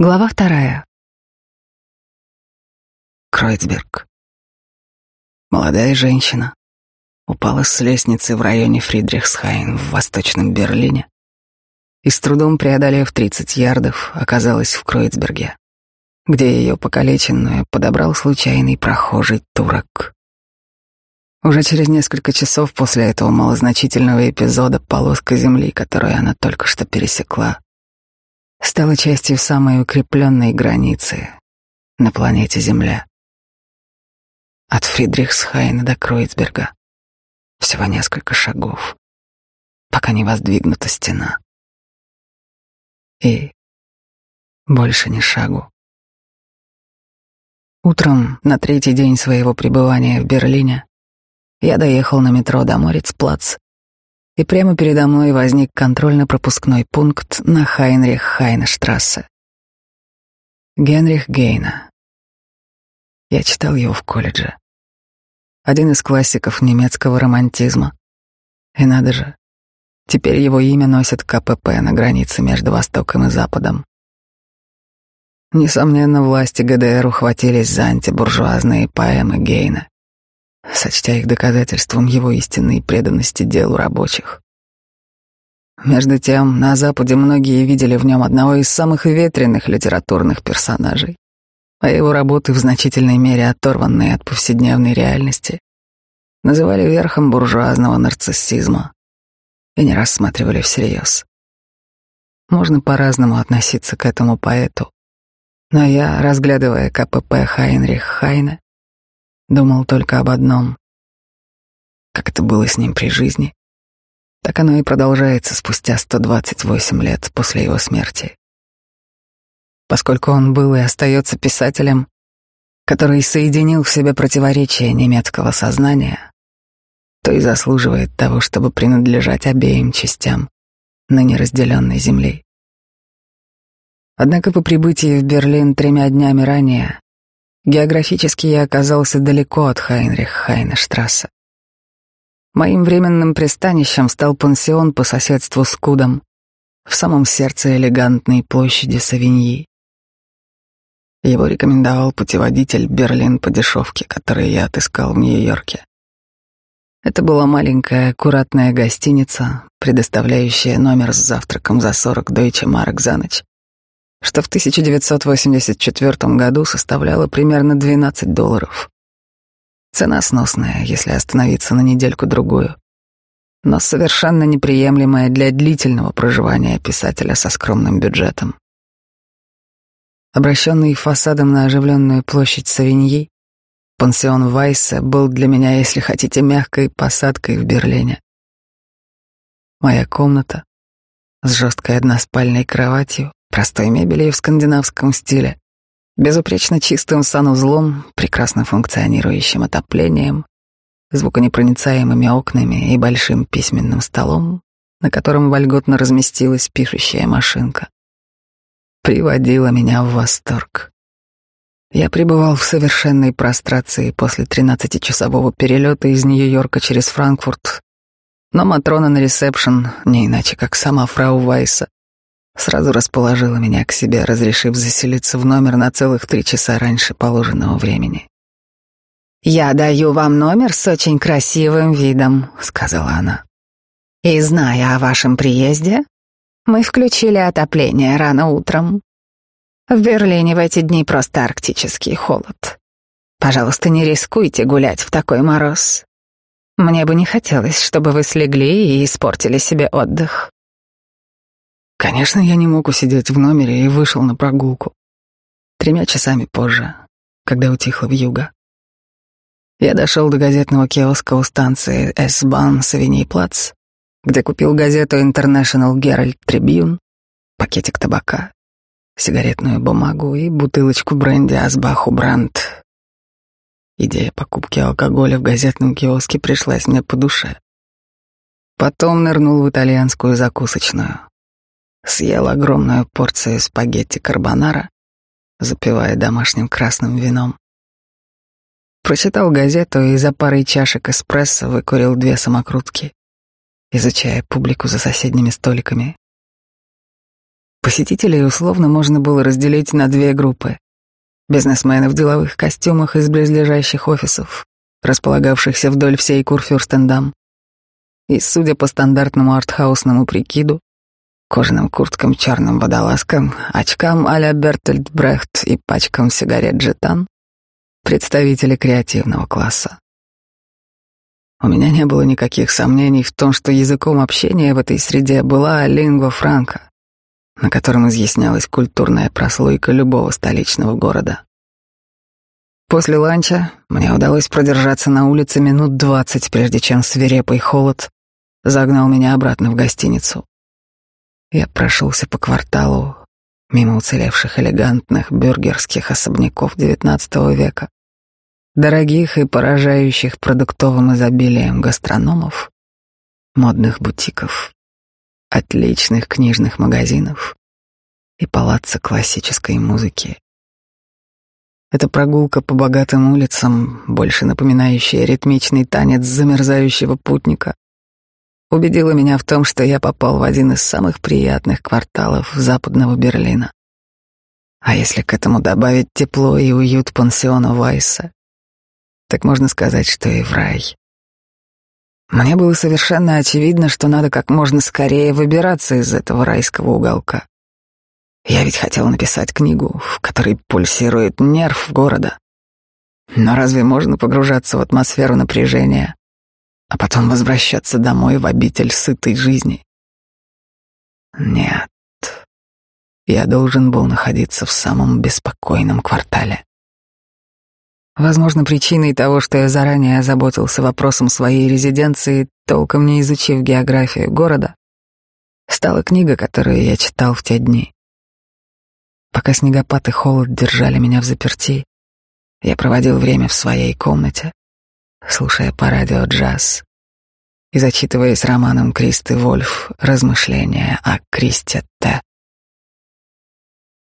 Глава вторая. Кройцберг. Молодая женщина упала с лестницы в районе Фридрихсхайн в Восточном Берлине и с трудом преодолев 30 ярдов оказалась в Кройцберге, где ее покалеченную подобрал случайный прохожий турок. Уже через несколько часов после этого малозначительного эпизода полоска земли, которую она только что пересекла, стала частью самой укрепленной границы на планете Земля. От Фридрихсхайна до Кройцберга всего несколько шагов, пока не воздвигнута стена. И больше ни шагу. Утром, на третий день своего пребывания в Берлине, я доехал на метро до Морицплац и прямо передо мной возник контрольно-пропускной пункт на Хайнрих-Хайнштрассе. Генрих Гейна. Я читал его в колледже. Один из классиков немецкого романтизма. И надо же, теперь его имя носит КПП на границе между Востоком и Западом. Несомненно, власти ГДР ухватились за антибуржуазные поэмы Гейна сочтя их доказательством его истинной преданности делу рабочих. Между тем, на Западе многие видели в нем одного из самых ветреных литературных персонажей, а его работы, в значительной мере оторванные от повседневной реальности, называли верхом буржуазного нарциссизма и не рассматривали всерьез. Можно по-разному относиться к этому поэту, но я, разглядывая КПП Хайнрих Хайна, Думал только об одном. Как это было с ним при жизни, так оно и продолжается спустя 128 лет после его смерти. Поскольку он был и остается писателем, который соединил в себе противоречия немецкого сознания, то и заслуживает того, чтобы принадлежать обеим частям ныне разделенной земли. Однако по прибытии в Берлин тремя днями ранее Географически я оказался далеко от Хайнрих-Хайнештрассе. Моим временным пристанищем стал пансион по соседству с Кудом в самом сердце элегантной площади Савиньи. Его рекомендовал путеводитель «Берлин по дешевке», который я отыскал в Нью-Йорке. Это была маленькая, аккуратная гостиница, предоставляющая номер с завтраком за 40 дойче марок за ночь что в 1984 году составляло примерно 12 долларов. Цена сносная, если остановиться на недельку-другую, но совершенно неприемлемая для длительного проживания писателя со скромным бюджетом. Обращенный фасадом на оживленную площадь Савиньи, пансион Вайса был для меня, если хотите, мягкой посадкой в Берлине. Моя комната с жесткой односпальной кроватью, простой мебелью в скандинавском стиле, безупречно чистым санузлом, прекрасно функционирующим отоплением, звуконепроницаемыми окнами и большим письменным столом, на котором вольготно разместилась пишущая машинка, приводила меня в восторг. Я пребывал в совершенной прострации после тринадцатичасового перелета из Нью-Йорка через Франкфурт, но Матрона на ресепшн, не иначе как сама фрау Вайса, сразу расположила меня к себе, разрешив заселиться в номер на целых три часа раньше положенного времени. «Я даю вам номер с очень красивым видом», — сказала она. «И зная о вашем приезде, мы включили отопление рано утром. В Берлине в эти дни просто арктический холод. Пожалуйста, не рискуйте гулять в такой мороз. Мне бы не хотелось, чтобы вы слегли и испортили себе отдых. Конечно, я не мог усидеть в номере и вышел на прогулку. Тремя часами позже, когда утихла вьюга. Я дошел до газетного киоска у станции S-Bahn Савиньи-Плац, где купил газету International Herald Tribune, пакетик табака, сигаретную бумагу и бутылочку бренди Асбаху Бранд. Идея покупки алкоголя в газетном киоске пришлась мне по душе. Потом нырнул в итальянскую закусочную съел огромную порцию спагетти карбонара, запивая домашним красным вином. Прочитал газету и за парой чашек эспрессо выкурил две самокрутки, изучая публику за соседними столиками. Посетителей условно можно было разделить на две группы. Бизнесмены в деловых костюмах из близлежащих офисов, располагавшихся вдоль всей Курфюрстендам, и, судя по стандартному артхаусному прикиду, кожаным курткам, черным водолазкам, очкам а-ля Бертольд Брехт и пачкам сигарет «Джетан» представители креативного класса. У меня не было никаких сомнений в том, что языком общения в этой среде была лингва франка, на котором изъяснялась культурная прослойка любого столичного города. После ланча мне удалось продержаться на улице минут двадцать, прежде чем свирепый холод загнал меня обратно в гостиницу. Я прошелся по кварталу, мимо уцелевших элегантных бюргерских особняков XIX века, дорогих и поражающих продуктовым изобилием гастрономов, модных бутиков, отличных книжных магазинов и палаца классической музыки. Эта прогулка по богатым улицам, больше напоминающая ритмичный танец замерзающего путника, убедила меня в том, что я попал в один из самых приятных кварталов западного Берлина. А если к этому добавить тепло и уют пансиона Вайса, так можно сказать, что и в рай. Мне было совершенно очевидно, что надо как можно скорее выбираться из этого райского уголка. Я ведь хотел написать книгу, в которой пульсирует нерв города. Но разве можно погружаться в атмосферу напряжения, а потом возвращаться домой в обитель сытой жизни. Нет, я должен был находиться в самом беспокойном квартале. Возможно, причиной того, что я заранее озаботился вопросом своей резиденции, толком не изучив географию города, стала книга, которую я читал в те дни. Пока снегопад и холод держали меня в заперти, я проводил время в своей комнате, слушая по радио джаз и зачитываясь романом Кристы Вольф «Размышления о Кристе Т».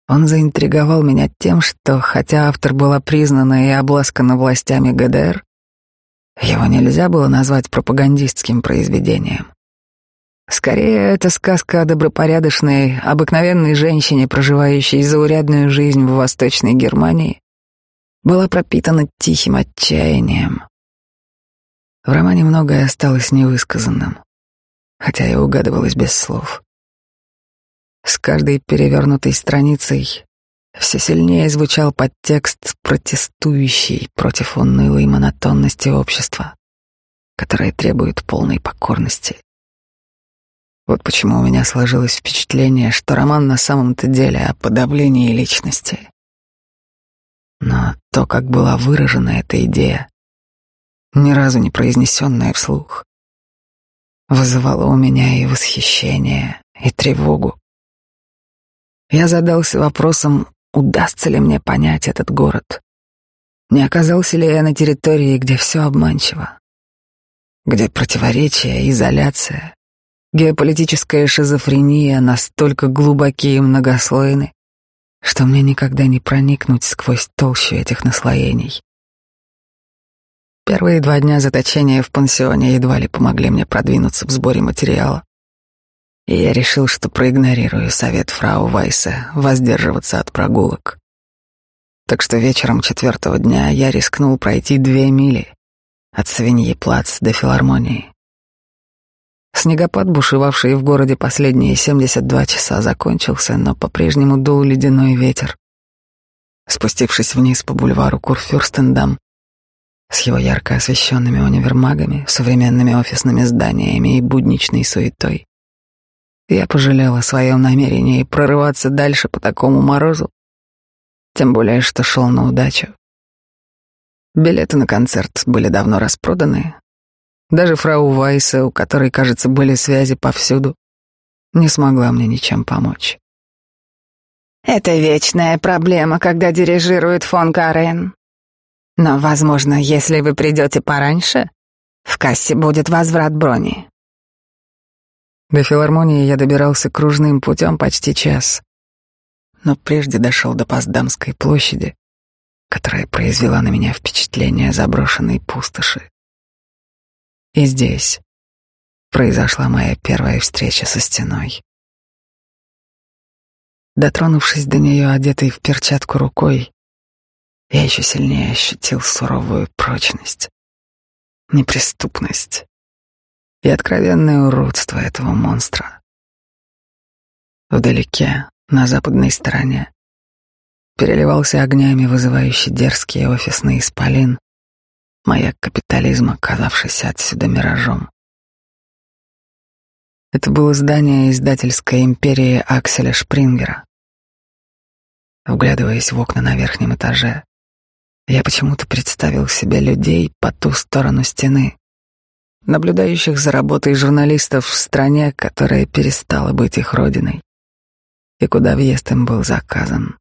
Он заинтриговал меня тем, что, хотя автор была признана и обласкана властями ГДР, его нельзя было назвать пропагандистским произведением. Скорее, это сказка о добропорядочной, обыкновенной женщине, проживающей заурядную жизнь в Восточной Германии, была пропитана тихим отчаянием, в романе многое осталось невысказанным, хотя и угадывалось без слов. С каждой перевернутой страницей все сильнее звучал подтекст, протестующий против унылой монотонности общества, которое требует полной покорности. Вот почему у меня сложилось впечатление, что роман на самом-то деле о подавлении личности. Но то, как была выражена эта идея, ни разу не произнесенное вслух, вызывало у меня и восхищение, и тревогу. Я задался вопросом, удастся ли мне понять этот город. Не оказался ли я на территории, где все обманчиво, где противоречия, изоляция, геополитическая шизофрения настолько глубокие и многослойны, что мне никогда не проникнуть сквозь толщу этих наслоений. Первые два дня заточения в пансионе едва ли помогли мне продвинуться в сборе материала. И я решил, что проигнорирую совет фрау Вайса воздерживаться от прогулок. Так что вечером четвертого дня я рискнул пройти две мили от Свиньи-Плац до филармонии. Снегопад, бушевавший в городе последние 72 часа, закончился, но по-прежнему дул ледяной ветер. Спустившись вниз по бульвару Курфюрстендам, с его ярко освещенными универмагами, современными офисными зданиями и будничной суетой. Я пожалел о своем намерении прорываться дальше по такому морозу, тем более что шел на удачу. Билеты на концерт были давно распроданы. Даже фрау Вайса, у которой, кажется, были связи повсюду, не смогла мне ничем помочь. «Это вечная проблема, когда дирижирует фон Карен», но, возможно, если вы придете пораньше, в кассе будет возврат брони. До филармонии я добирался кружным путем почти час, но прежде дошел до Поздамской площади, которая произвела на меня впечатление заброшенной пустоши. И здесь произошла моя первая встреча со стеной. Дотронувшись до нее, одетой в перчатку рукой, я еще сильнее ощутил суровую прочность, неприступность и откровенное уродство этого монстра. Вдалеке, на западной стороне, переливался огнями вызывающий дерзкий офисный исполин, маяк капитализма, казавшийся отсюда миражом. Это было здание издательской империи Акселя Шпрингера. Вглядываясь в окна на верхнем этаже, я почему-то представил себе людей по ту сторону стены, наблюдающих за работой журналистов в стране, которая перестала быть их родиной, и куда въезд им был заказан.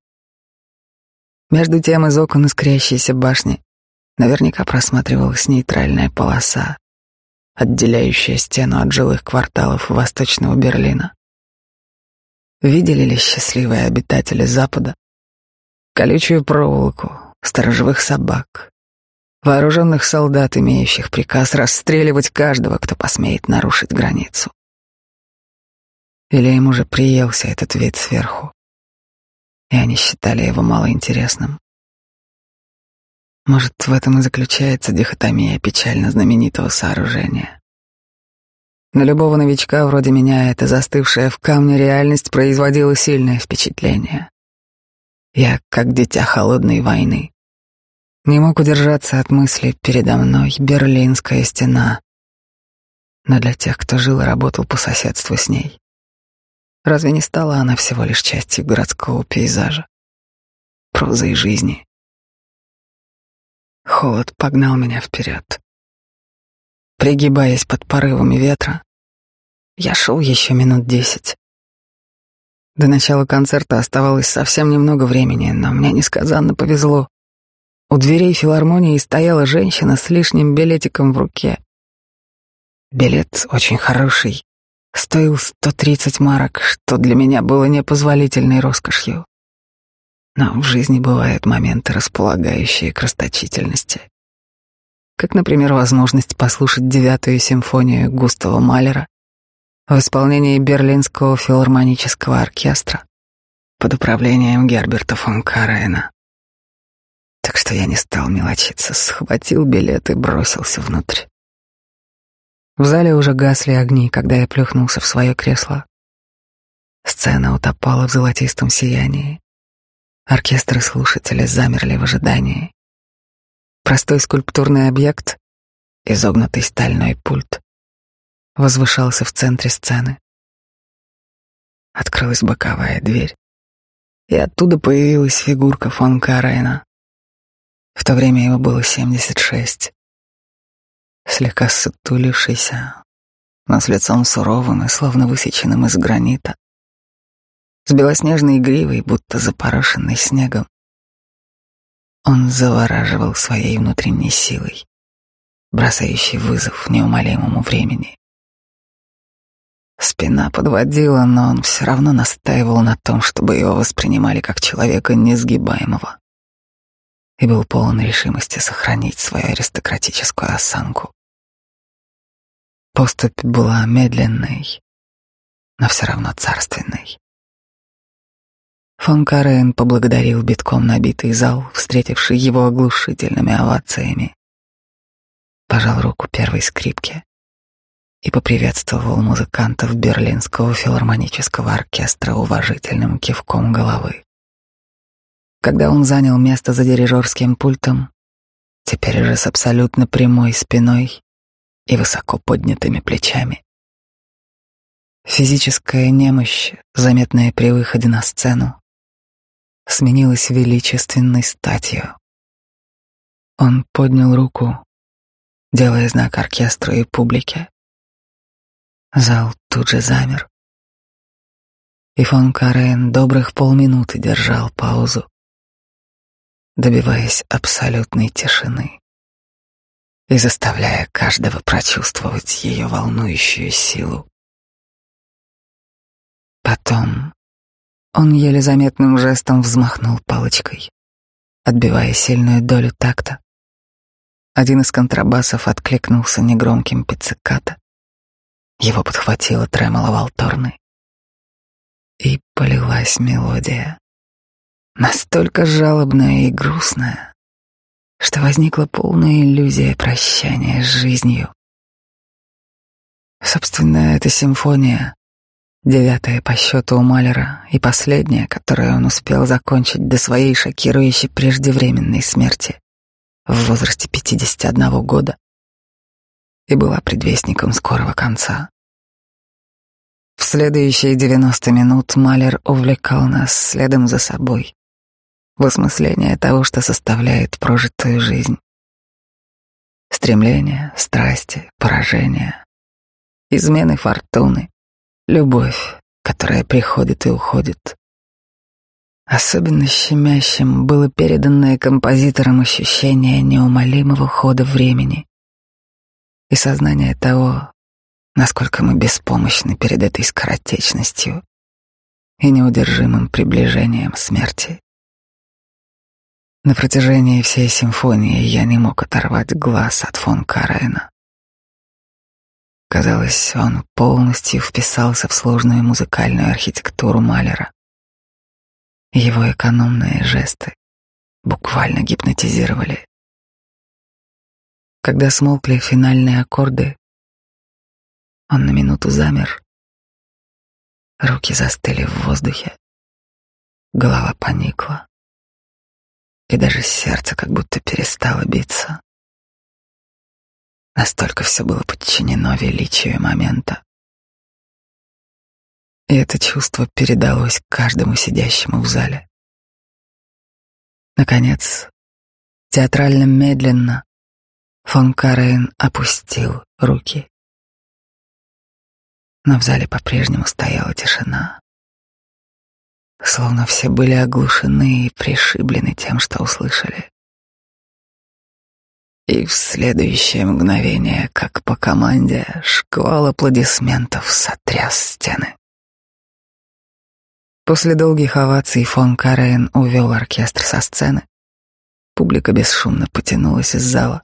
Между тем из окон искрящейся башни наверняка просматривалась нейтральная полоса, отделяющая стену от жилых кварталов Восточного Берлина. Видели ли счастливые обитатели Запада колючую проволоку, сторожевых собак, вооруженных солдат, имеющих приказ расстреливать каждого, кто посмеет нарушить границу? Или им уже приелся этот вид сверху, и они считали его малоинтересным? Может, в этом и заключается дихотомия печально знаменитого сооружения. На любого новичка вроде меня эта застывшая в камне реальность производила сильное впечатление. Я, как дитя холодной войны, не мог удержаться от мысли передо мной Берлинская стена. Но для тех, кто жил и работал по соседству с ней, разве не стала она всего лишь частью городского пейзажа, прозы и жизни? Холод погнал меня вперед. Пригибаясь под порывами ветра, я шел еще минут десять. До начала концерта оставалось совсем немного времени, но мне несказанно повезло. У дверей филармонии стояла женщина с лишним билетиком в руке. Билет очень хороший, стоил 130 марок, что для меня было непозволительной роскошью. Но в жизни бывают моменты, располагающие к расточительности. Как, например, возможность послушать девятую симфонию Густава Малера в исполнении Берлинского филармонического оркестра под управлением Герберта фон Карена. Так что я не стал мелочиться, схватил билет и бросился внутрь. В зале уже гасли огни, когда я плюхнулся в свое кресло. Сцена утопала в золотистом сиянии. Оркестр и слушатели замерли в ожидании. Простой скульптурный объект, изогнутый стальной пульт, возвышался в центре сцены. Открылась боковая дверь, и оттуда появилась фигурка фон Карена. В то время его было семьдесят шесть. Слегка сутулившийся, но с лицом суровым и словно высеченным из гранита с белоснежной гривой, будто запорошенной снегом. Он завораживал своей внутренней силой, бросающей вызов неумолимому времени. Спина подводила, но он все равно настаивал на том, чтобы его воспринимали как человека несгибаемого и был полон решимости сохранить свою аристократическую осанку. Поступь была медленной, но все равно царственной. Фон Карен поблагодарил битком набитый зал, встретивший его оглушительными овациями. Пожал руку первой скрипке и поприветствовал музыкантов Берлинского филармонического оркестра уважительным кивком головы. Когда он занял место за дирижерским пультом, теперь уже с абсолютно прямой спиной и высоко поднятыми плечами. Физическая немощь, заметная при выходе на сцену, сменилась величественной статью. Он поднял руку, делая знак оркестру и публике. Зал тут же замер. И фон Карен добрых полминуты держал паузу, добиваясь абсолютной тишины и заставляя каждого прочувствовать ее волнующую силу. Потом он еле заметным жестом взмахнул палочкой, отбивая сильную долю такта. Один из контрабасов откликнулся негромким пиццикато. Его подхватила тремоло Валторны. и полилась мелодия. Настолько жалобная и грустная, что возникла полная иллюзия прощания с жизнью. Собственно, эта симфония, девятая по счету у Малера и последняя, которую он успел закончить до своей шокирующей преждевременной смерти в возрасте 51 года, и была предвестником скорого конца. В следующие 90 минут Малер увлекал нас следом за собой в осмысление того, что составляет прожитую жизнь. Стремления, страсти, поражения, измены фортуны, любовь, которая приходит и уходит. Особенно щемящим было переданное композитором ощущение неумолимого хода времени и сознание того, насколько мы беспомощны перед этой скоротечностью и неудержимым приближением смерти. На протяжении всей симфонии я не мог оторвать глаз от фон Карена. Казалось, он полностью вписался в сложную музыкальную архитектуру Малера. Его экономные жесты буквально гипнотизировали. Когда смолкли финальные аккорды, он на минуту замер. Руки застыли в воздухе. Голова поникла и даже сердце как будто перестало биться. Настолько все было подчинено величию момента. И это чувство передалось каждому сидящему в зале. Наконец, театрально медленно фон Карен опустил руки. Но в зале по-прежнему стояла тишина словно все были оглушены и пришиблены тем, что услышали. И в следующее мгновение, как по команде, шквал аплодисментов сотряс стены. После долгих оваций фон Карен увел оркестр со сцены. Публика бесшумно потянулась из зала.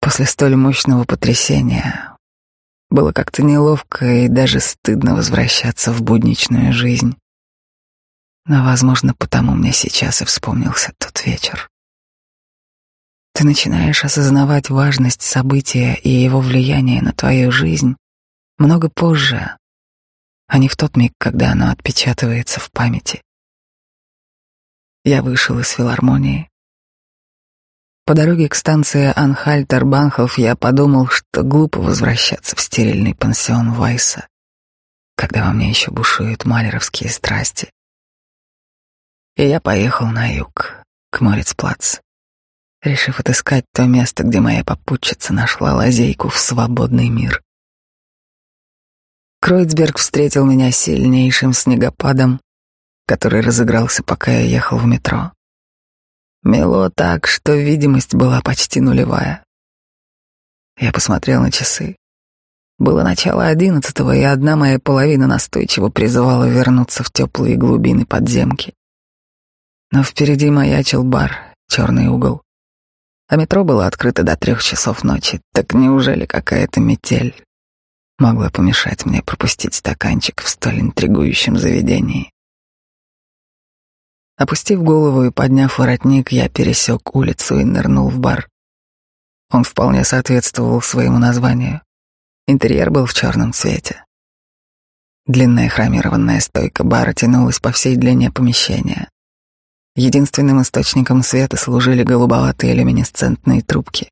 После столь мощного потрясения было как-то неловко и даже стыдно возвращаться в будничную жизнь. Но, возможно, потому мне сейчас и вспомнился тот вечер. Ты начинаешь осознавать важность события и его влияние на твою жизнь много позже, а не в тот миг, когда оно отпечатывается в памяти. Я вышел из филармонии. По дороге к станции Анхальтер-Банхов я подумал, что глупо возвращаться в стерильный пансион Вайса, когда во мне еще бушуют малеровские страсти и я поехал на юг, к Морицплац, решив отыскать то место, где моя попутчица нашла лазейку в свободный мир. Кройцберг встретил меня сильнейшим снегопадом, который разыгрался, пока я ехал в метро. Мело так, что видимость была почти нулевая. Я посмотрел на часы. Было начало одиннадцатого, и одна моя половина настойчиво призывала вернуться в теплые глубины подземки. Но впереди маячил бар, черный угол. А метро было открыто до трех часов ночи. Так неужели какая-то метель могла помешать мне пропустить стаканчик в столь интригующем заведении? Опустив голову и подняв воротник, я пересек улицу и нырнул в бар. Он вполне соответствовал своему названию. Интерьер был в черном цвете. Длинная хромированная стойка бара тянулась по всей длине помещения. Единственным источником света служили голубоватые люминесцентные трубки,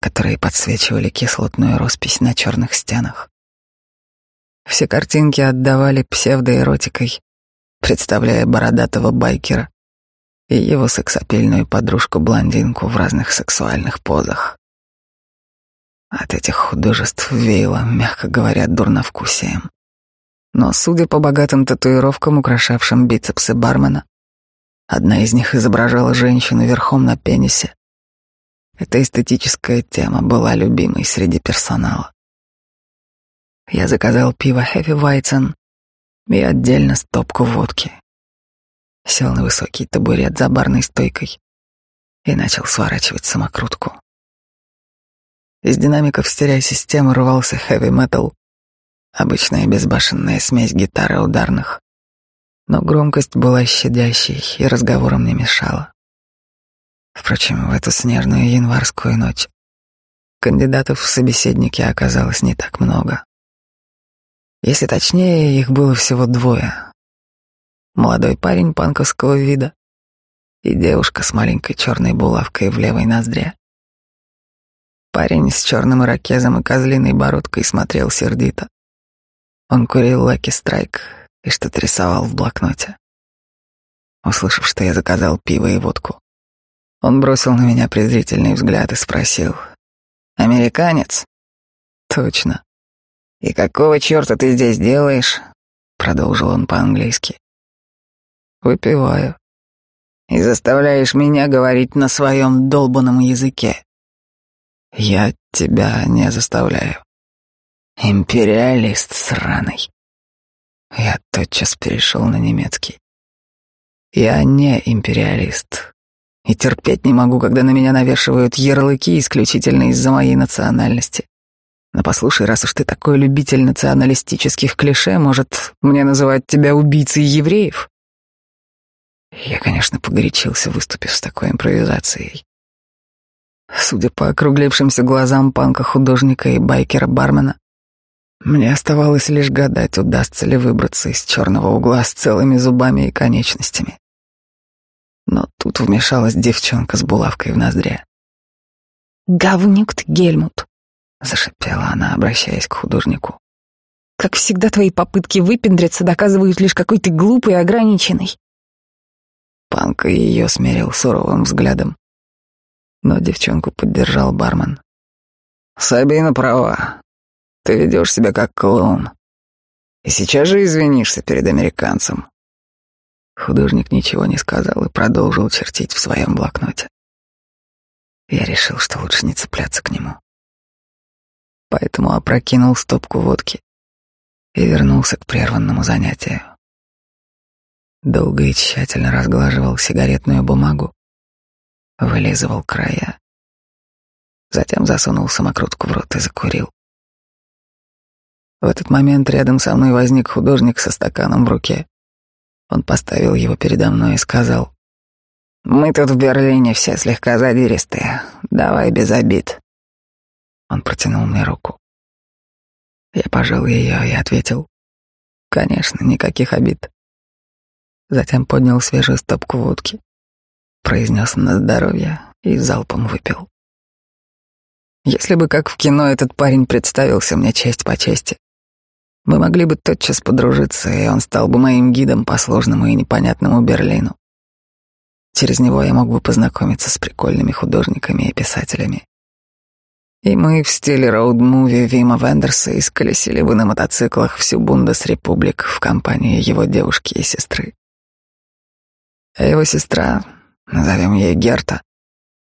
которые подсвечивали кислотную роспись на черных стенах. Все картинки отдавали псевдоэротикой, представляя бородатого байкера и его сексапильную подружку-блондинку в разных сексуальных позах. От этих художеств веяло, мягко говоря, дурновкусием. Но, судя по богатым татуировкам, украшавшим бицепсы бармена, Одна из них изображала женщину верхом на пенисе. Эта эстетическая тема была любимой среди персонала. Я заказал пиво Hefeweizen и отдельно стопку водки. Сел на высокий табурет за барной стойкой и начал сворачивать самокрутку. Из динамиков стереосистемы рвался хэви-метал, Обычная безбашенная смесь гитары ударных. Но громкость была щадящей и разговором не мешала. Впрочем, в эту снежную январскую ночь кандидатов в собеседники оказалось не так много. Если точнее, их было всего двое. Молодой парень панковского вида и девушка с маленькой черной булавкой в левой ноздре. Парень с черным ирокезом и козлиной бородкой смотрел сердито. Он курил Лаки Страйк и что-то рисовал в блокноте. Услышав, что я заказал пиво и водку, он бросил на меня презрительный взгляд и спросил. «Американец?» «Точно». «И какого черта ты здесь делаешь?» Продолжил он по-английски. «Выпиваю». «И заставляешь меня говорить на своем долбанном языке». «Я тебя не заставляю». «Империалист сраный». Я тотчас перешел на немецкий. «Я не империалист и терпеть не могу, когда на меня навешивают ярлыки исключительно из-за моей национальности. Но послушай, раз уж ты такой любитель националистических клише, может, мне называть тебя убийцей евреев? Я, конечно, погорячился, выступив с такой импровизацией. Судя по округлившимся глазам панка-художника и байкера-бармена, мне оставалось лишь гадать, удастся ли выбраться из черного угла с целыми зубами и конечностями. Но тут вмешалась девчонка с булавкой в ноздре. «Говнюк ты, Гельмут!» — зашипела она, обращаясь к художнику. «Как всегда, твои попытки выпендриться доказывают лишь какой ты глупый и ограниченный». Панка ее смерил суровым взглядом. Но девчонку поддержал бармен. «Сабина права. Ты ведешь себя как клоун. И сейчас же извинишься перед американцем. Художник ничего не сказал и продолжил чертить в своем блокноте. Я решил, что лучше не цепляться к нему. Поэтому опрокинул стопку водки и вернулся к прерванному занятию. Долго и тщательно разглаживал сигаретную бумагу, вылизывал края, затем засунул самокрутку в рот и закурил. В этот момент рядом со мной возник художник со стаканом в руке. Он поставил его передо мной и сказал, «Мы тут в Берлине все слегка задиристые. Давай без обид». Он протянул мне руку. Я пожал ее и ответил, «Конечно, никаких обид». Затем поднял свежую стопку водки, произнес на здоровье и залпом выпил. Если бы, как в кино, этот парень представился мне честь по чести, мы могли бы тотчас подружиться, и он стал бы моим гидом по сложному и непонятному Берлину. Через него я мог бы познакомиться с прикольными художниками и писателями. И мы в стиле роуд-муви Вима Вендерса исколесили бы на мотоциклах всю Бундесрепублик в компании его девушки и сестры. А его сестра, назовем ей Герта,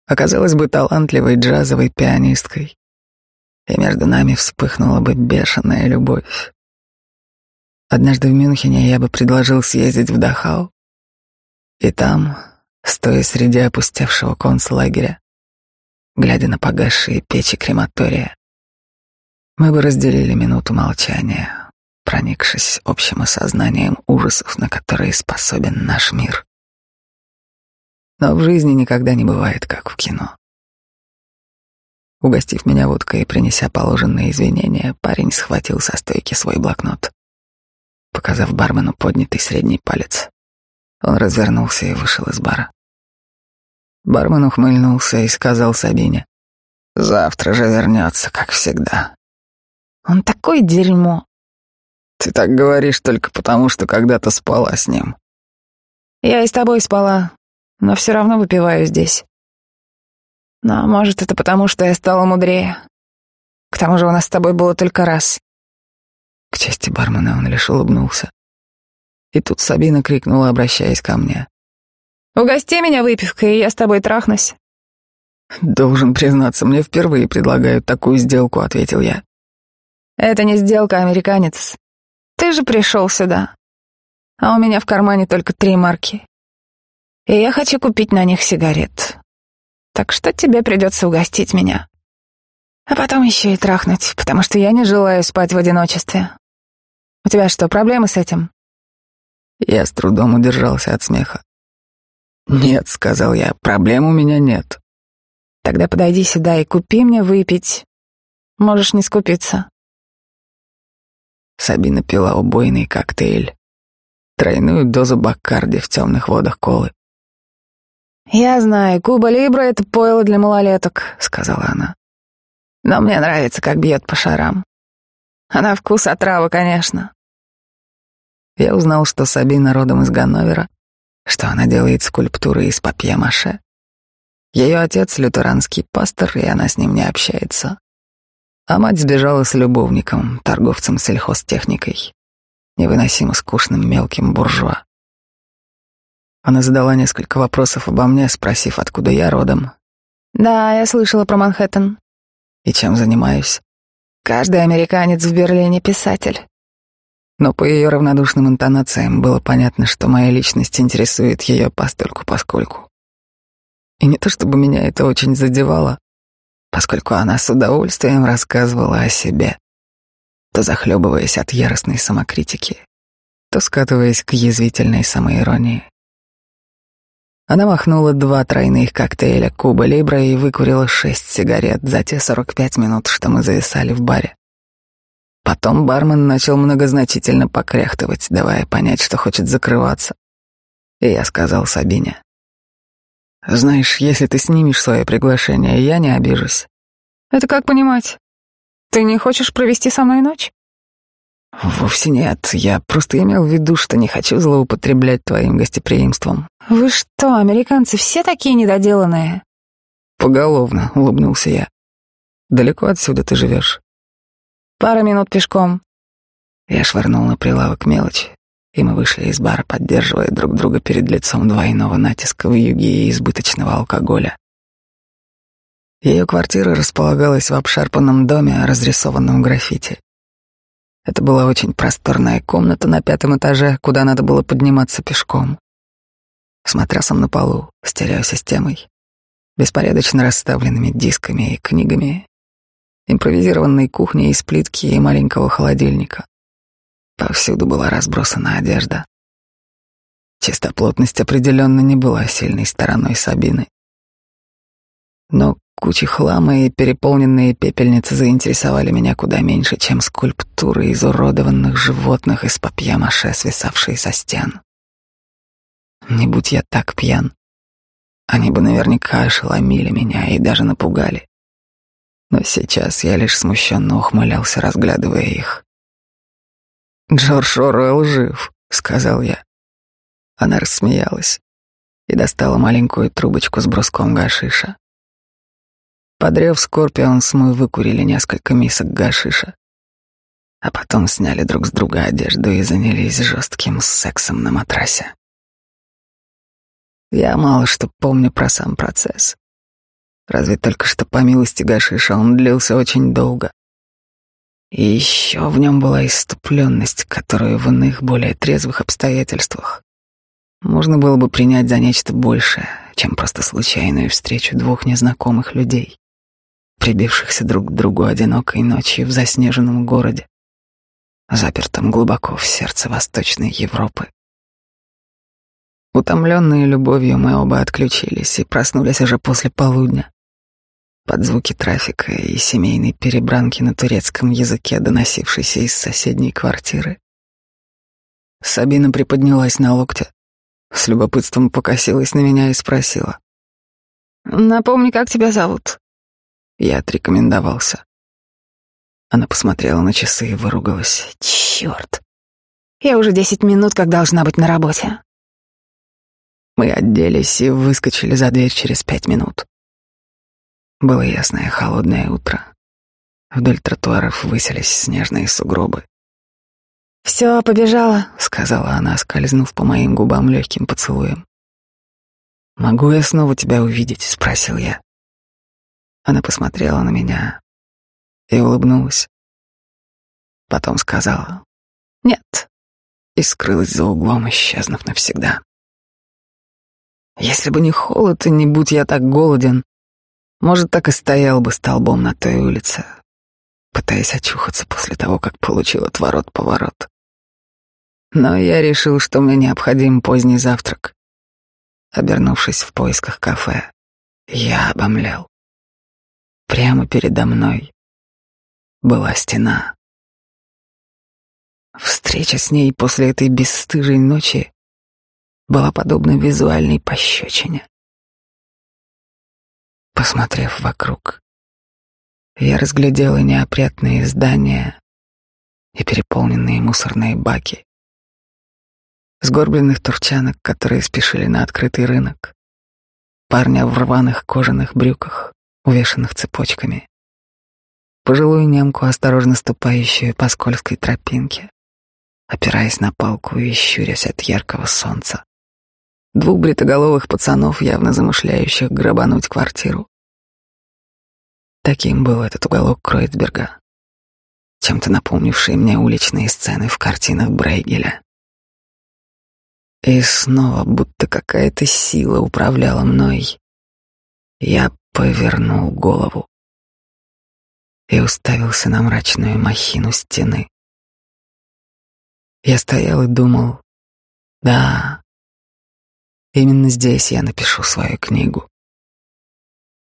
оказалась бы талантливой джазовой пианисткой, и между нами вспыхнула бы бешеная любовь. Однажды в Мюнхене я бы предложил съездить в Дахау. И там, стоя среди опустевшего концлагеря, глядя на погасшие печи крематория, мы бы разделили минуту молчания, проникшись общим осознанием ужасов, на которые способен наш мир. Но в жизни никогда не бывает, как в кино. Угостив меня водкой и принеся положенные извинения, парень схватил со стойки свой блокнот показав бармену поднятый средний палец. Он развернулся и вышел из бара. Бармен ухмыльнулся и сказал Сабине, «Завтра же вернется, как всегда». «Он такое дерьмо». «Ты так говоришь только потому, что когда-то спала с ним». «Я и с тобой спала, но все равно выпиваю здесь. Но, может, это потому, что я стала мудрее. К тому же у нас с тобой было только раз. К чести бармена он лишь улыбнулся. И тут Сабина крикнула, обращаясь ко мне. «Угости меня выпивкой, и я с тобой трахнусь». «Должен признаться, мне впервые предлагают такую сделку», — ответил я. «Это не сделка, американец. Ты же пришел сюда. А у меня в кармане только три марки. И я хочу купить на них сигарет. Так что тебе придется угостить меня. А потом еще и трахнуть, потому что я не желаю спать в одиночестве. У тебя что, проблемы с этим? Я с трудом удержался от смеха. «Нет», — сказал я, — «проблем у меня нет». «Тогда подойди сюда и купи мне выпить. Можешь не скупиться». Сабина пила убойный коктейль. Тройную дозу Баккарди в темных водах колы. «Я знаю, Куба Либра — это пойло для малолеток», — сказала она. «Но мне нравится, как бьет по шарам. Она вкус отравы, конечно». Я узнал, что Сабина родом из Ганновера, что она делает скульптуры из папье-маше. Ее отец — лютеранский пастор, и она с ним не общается. А мать сбежала с любовником, торговцем сельхозтехникой, невыносимо скучным мелким буржуа. Она задала несколько вопросов обо мне, спросив, откуда я родом. «Да, я слышала про Манхэттен». «И чем занимаюсь?» «Каждый американец в Берлине писатель но по ее равнодушным интонациям было понятно, что моя личность интересует ее постольку-поскольку. И не то чтобы меня это очень задевало, поскольку она с удовольствием рассказывала о себе, то захлебываясь от яростной самокритики, то скатываясь к язвительной самоиронии. Она махнула два тройных коктейля Куба Либра и выкурила шесть сигарет за те сорок пять минут, что мы зависали в баре. Потом бармен начал многозначительно покряхтывать, давая понять, что хочет закрываться. И я сказал Сабине. «Знаешь, если ты снимешь свое приглашение, я не обижусь». «Это как понимать? Ты не хочешь провести со мной ночь?» «Вовсе нет. Я просто имел в виду, что не хочу злоупотреблять твоим гостеприимством». «Вы что, американцы все такие недоделанные?» «Поголовно», — улыбнулся я. «Далеко отсюда ты живешь?» Пара минут пешком. Я швырнул на прилавок мелочь, и мы вышли из бара, поддерживая друг друга перед лицом двойного натиска в юге и избыточного алкоголя. Ее квартира располагалась в обшарпанном доме, разрисованном граффити. Это была очень просторная комната на пятом этаже, куда надо было подниматься пешком. С матрасом на полу, стереосистемой, беспорядочно расставленными дисками и книгами, импровизированной кухни из плитки и маленького холодильника. Повсюду была разбросана одежда. Чистоплотность определенно не была сильной стороной Сабины. Но кучи хлама и переполненные пепельницы заинтересовали меня куда меньше, чем скульптуры изуродованных животных из папье-маше, свисавшие со стен. Не будь я так пьян, они бы наверняка ошеломили меня и даже напугали но сейчас я лишь смущенно ухмылялся, разглядывая их. «Джордж Оруэлл жив», — сказал я. Она рассмеялась и достала маленькую трубочку с бруском гашиша. Подрев Скорпионс, мы выкурили несколько мисок гашиша, а потом сняли друг с друга одежду и занялись жестким сексом на матрасе. Я мало что помню про сам процесс. Разве только что по милости Гашиша он длился очень долго. И еще в нем была иступленность, которую в иных, более трезвых обстоятельствах можно было бы принять за нечто большее, чем просто случайную встречу двух незнакомых людей, прибившихся друг к другу одинокой ночью в заснеженном городе, запертом глубоко в сердце Восточной Европы. Утомленные любовью мы оба отключились и проснулись уже после полудня под звуки трафика и семейной перебранки на турецком языке, доносившейся из соседней квартиры. Сабина приподнялась на локте, с любопытством покосилась на меня и спросила. «Напомни, как тебя зовут?» Я отрекомендовался. Она посмотрела на часы и выругалась. «Черт! Я уже десять минут, как должна быть на работе». Мы оделись и выскочили за дверь через пять минут. Было ясное холодное утро. Вдоль тротуаров высились снежные сугробы. «Все, побежала», — сказала она, скользнув по моим губам легким поцелуем. «Могу я снова тебя увидеть?» — спросил я. Она посмотрела на меня и улыбнулась. Потом сказала «Нет» и скрылась за углом, исчезнув навсегда. Если бы не холод и не будь я так голоден, может, так и стоял бы столбом на той улице, пытаясь очухаться после того, как получил отворот-поворот. Но я решил, что мне необходим поздний завтрак. Обернувшись в поисках кафе, я обомлел. Прямо передо мной была стена. Встреча с ней после этой бесстыжей ночи была подобна визуальной пощечине. Посмотрев вокруг, я разглядела неопрятные здания и переполненные мусорные баки, сгорбленных турчанок, которые спешили на открытый рынок, парня в рваных кожаных брюках, увешанных цепочками, пожилую немку, осторожно ступающую по скользкой тропинке, опираясь на палку и щурясь от яркого солнца, двух бритоголовых пацанов, явно замышляющих грабануть квартиру. Таким был этот уголок Кроицберга, чем-то напомнивший мне уличные сцены в картинах Брейгеля. И снова, будто какая-то сила управляла мной, я повернул голову и уставился на мрачную махину стены. Я стоял и думал, да, именно здесь я напишу свою книгу.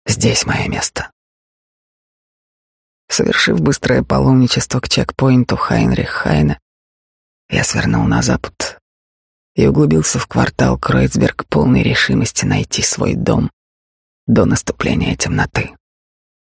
Здесь мое место. Совершив быстрое паломничество к чекпоинту Хайнрих Хайна, я свернул на запад и углубился в квартал Кройцберг полной решимости найти свой дом до наступления темноты.